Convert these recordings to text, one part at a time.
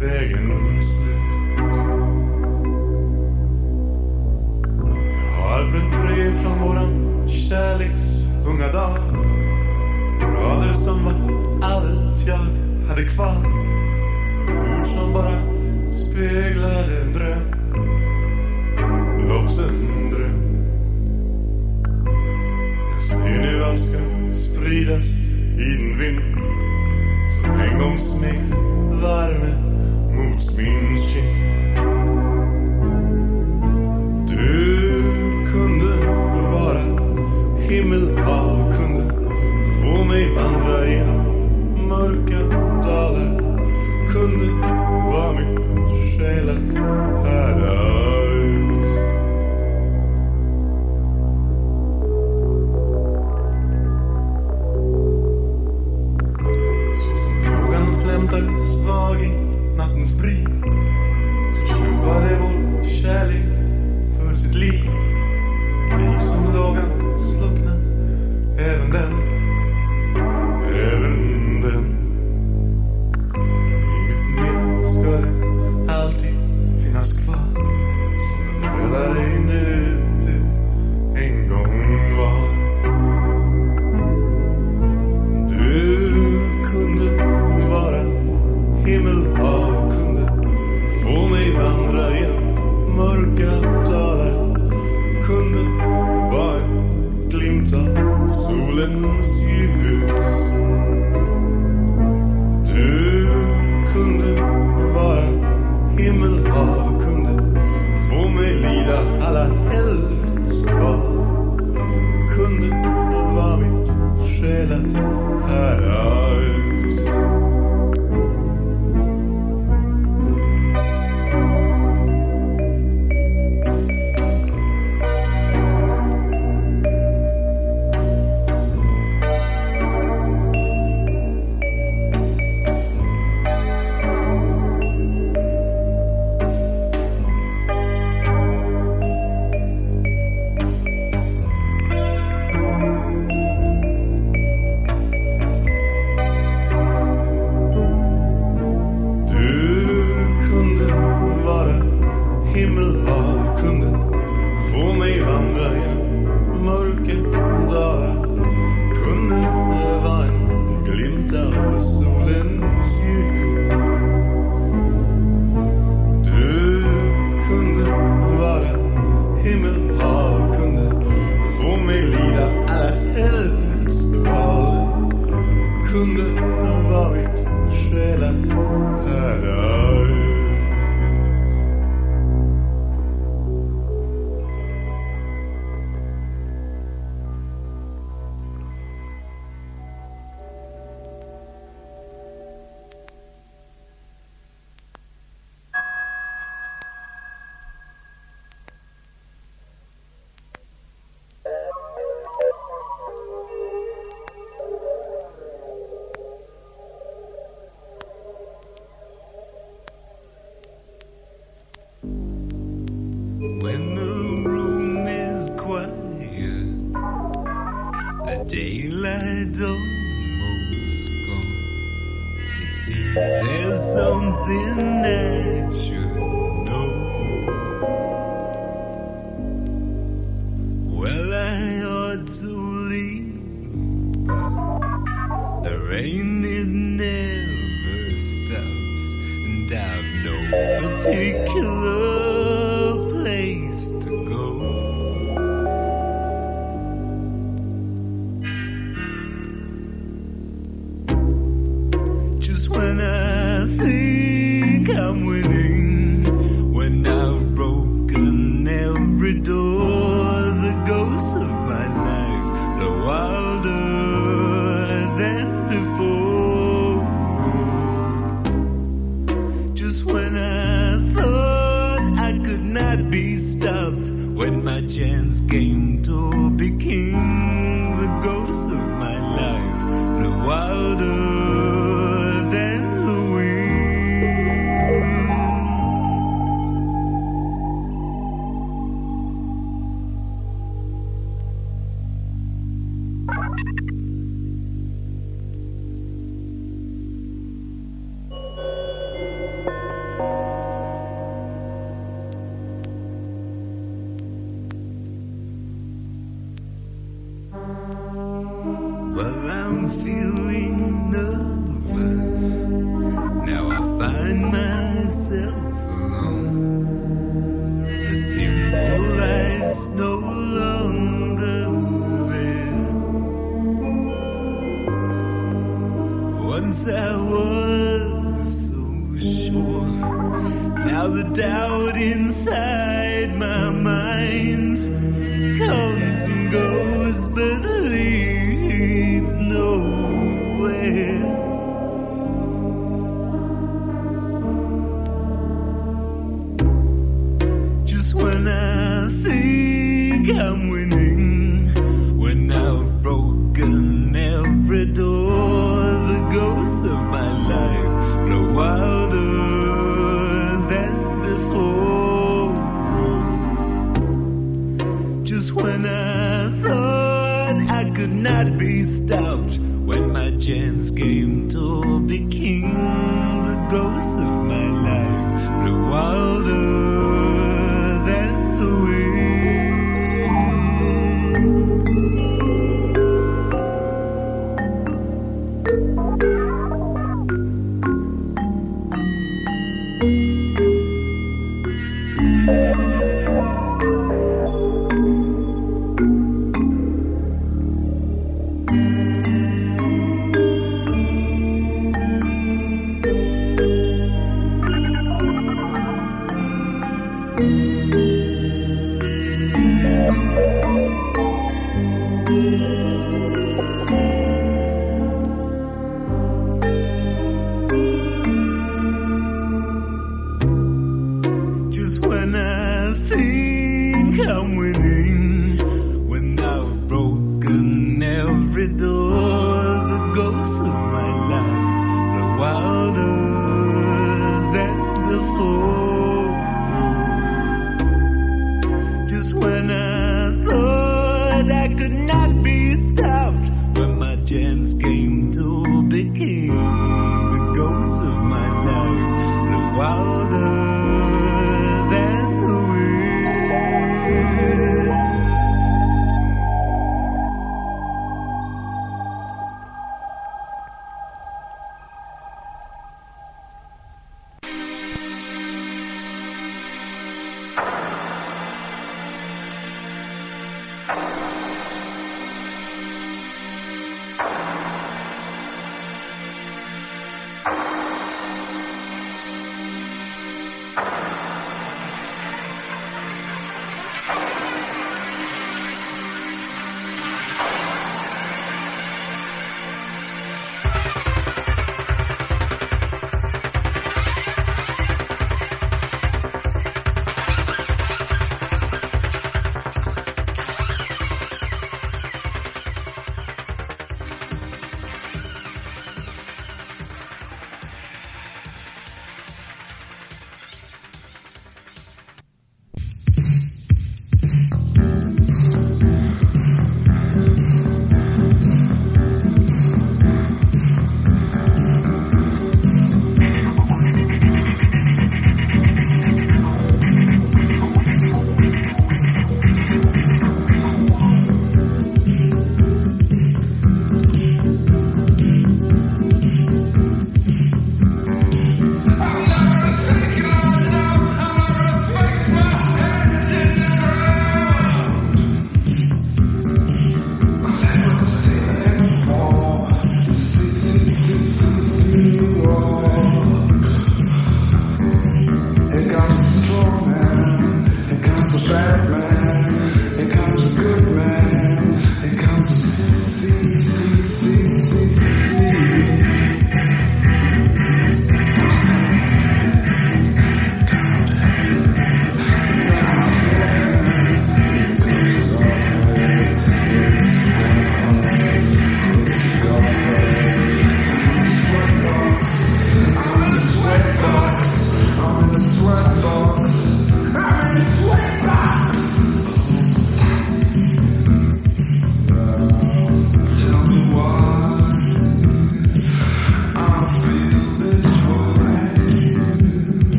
vägen slut. Jag har ett brev från våran kärleks unga dag. Rader som var allt jag hade kvar. Ord som bara speglade find. dreaming every door. when I think I'm winning. When I've broken every door, the ghosts of my life blow wilder than before. Just when I thought I could not be stopped, when my chance gave.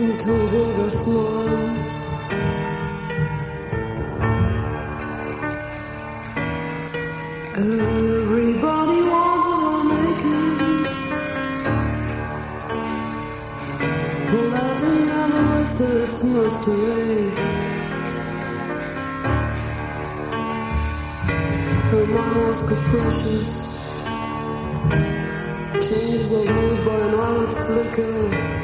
Into to the Swan. Everybody wanted to make it. The that never left its mystery. Her mind was capricious. Changed the mood by an odd flicker.